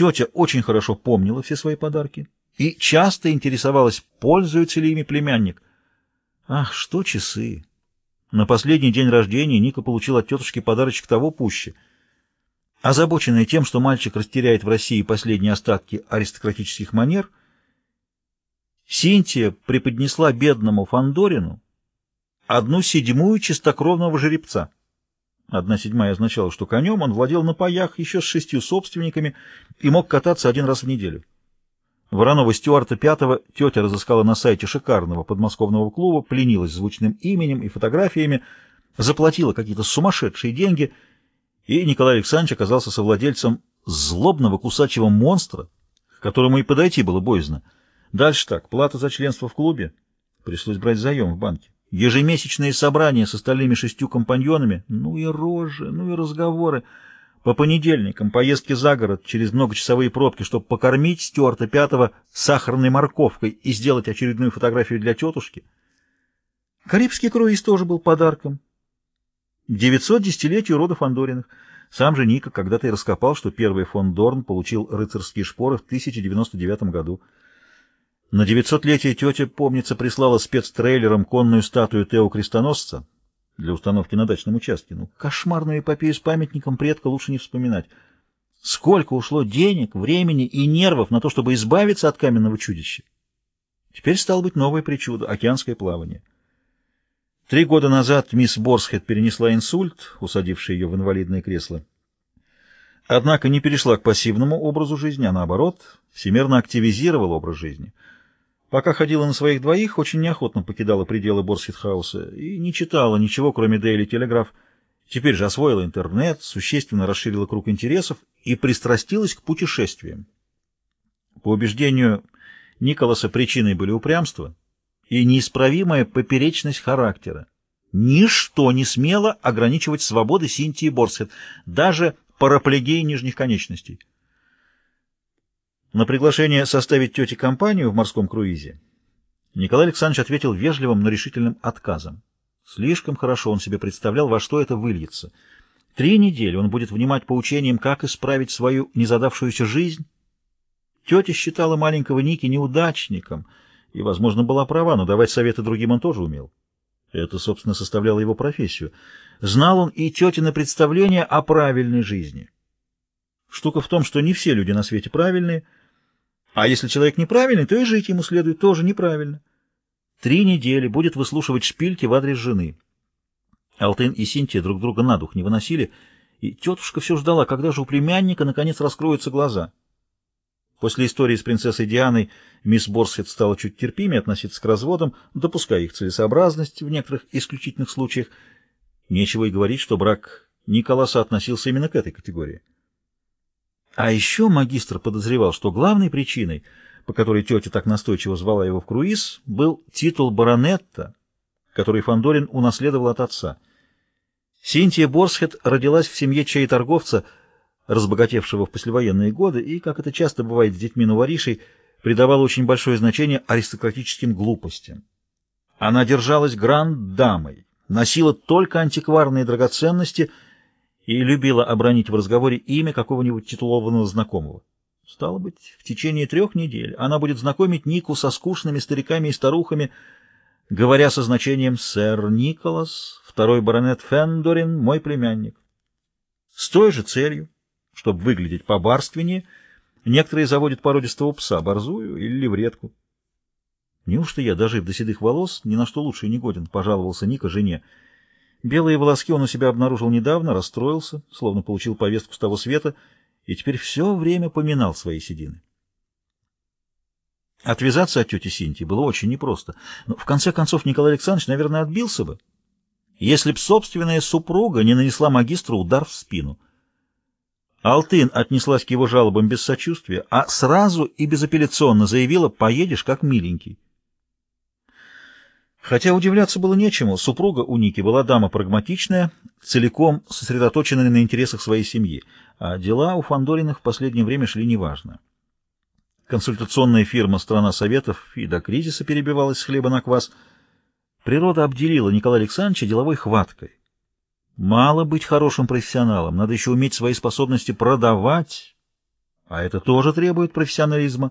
Тетя очень хорошо помнила все свои подарки и часто интересовалась, пользуется ли ими племянник. Ах, что часы! На последний день рождения Ника получил от тетушки подарочек того пуще. Озабоченная тем, что мальчик растеряет в России последние остатки аристократических манер, Синтия преподнесла бедному Фандорину одну седьмую чистокровного жеребца. Одна седьмая означала, что конем он владел на паях еще с шестью собственниками и мог кататься один раз в неделю. Воронова Стюарта Пятого тетя разыскала на сайте шикарного подмосковного клуба, пленилась звучным именем и фотографиями, заплатила какие-то сумасшедшие деньги, и Николай Александрович оказался совладельцем злобного кусачего монстра, к которому и подойти было боязно. Дальше так, плата за членство в клубе, пришлось брать заем в банке. Ежемесячные собрания с остальными шестью компаньонами, ну и рожи, ну и разговоры. По понедельникам поездки за город через многочасовые пробки, чтобы покормить Стюарта Пятого сахарной морковкой и сделать очередную фотографию для тетушки. Карибский круиз тоже был подарком. 910-летию рода Фандориных. Сам же Ника когда-то и раскопал, что первый фон Дорн получил рыцарские шпоры в 1099 году. На 900-летие тетя, помнится, прислала спецтрейлером конную статую Тео Крестоносца для установки на дачном участке. Ну, кошмарную эпопею с памятником предка лучше не вспоминать. Сколько ушло денег, времени и нервов на то, чтобы избавиться от каменного чудища. Теперь стало быть новое причудо — океанское плавание. Три года назад мисс Борсхед перенесла инсульт, усадивший ее в инвалидное кресло. Однако не перешла к пассивному образу жизни, а наоборот, всемирно активизировала образ жизни — Пока ходила на своих двоих, очень неохотно покидала пределы Борсхитхауса и не читала ничего, кроме Telegraph. Теперь же освоила интернет, существенно расширила круг интересов и пристрастилась к путешествиям. По убеждению Николаса причиной были упрямство и неисправимая поперечность характера. Ничто не смело ограничивать свободы Синтии Борсхет, даже параплегии нижних конечностей. На приглашение составить тете компанию в морском круизе Николай Александрович ответил вежливым, но решительным отказом. Слишком хорошо он себе представлял, во что это выльется. Три недели он будет внимать поучениям, как исправить свою незадавшуюся жизнь. Тетя считала маленького Ники неудачником и, возможно, была права, но давать советы другим он тоже умел. Это, собственно, составляло его профессию. Знал он и тетины представления о правильной жизни. Штука в том, что не все люди на свете правильные — а если человек неправильный, то и жить ему следует тоже неправильно. Три недели будет выслушивать шпильки в адрес жены. Алтын и Синтия друг друга на дух не выносили, и тетушка все ждала, когда же у племянника наконец раскроются глаза. После истории с принцессой Дианой мисс Борсхед стала чуть терпимее относиться к разводам, допуская их целесообразность в некоторых исключительных случаях. Нечего и говорить, что брак Николаса относился именно к этой категории. А еще магистр подозревал, что главной причиной, по которой тетя так настойчиво звала его в круиз, был титул баронетта, который Фандорин унаследовал от отца. Синтия Борсхед родилась в семье чай-торговца, разбогатевшего в послевоенные годы, и, как это часто бывает с детьми новоришей, придавала очень большое значение аристократическим глупостям. Она держалась гранд-дамой, носила только антикварные драгоценности — и любила обронить в разговоре имя какого-нибудь титулованного знакомого. Стало быть, в течение трех недель она будет знакомить Нику со скучными стариками и старухами, говоря со значением «Сэр Николас, второй баронет Фендорин, мой племянник». С той же целью, чтобы выглядеть побарственнее, некоторые заводят породистого пса, борзую или левретку. «Неужто я, дожив до седых волос, ни на что лучше не годен?» — пожаловался Ника жене. Белые волоски он у себя обнаружил недавно, расстроился, словно получил повестку с того света, и теперь все время поминал свои седины. Отвязаться от тети Синтии было очень непросто, но в конце концов Николай Александрович, наверное, отбился бы, если б собственная супруга не нанесла магистру удар в спину. Алтын отнеслась к его жалобам без сочувствия, а сразу и безапелляционно заявила «поедешь как миленький». Хотя удивляться было нечему, супруга у Ники была дама прагматичная, целиком сосредоточенная на интересах своей семьи, а дела у Фандориных в последнее время шли неважно. Консультационная фирма «Страна Советов» и до кризиса перебивалась с хлеба на квас. Природа обделила Николая Александровича деловой хваткой. Мало быть хорошим профессионалом, надо еще уметь свои способности продавать, а это тоже требует профессионализма.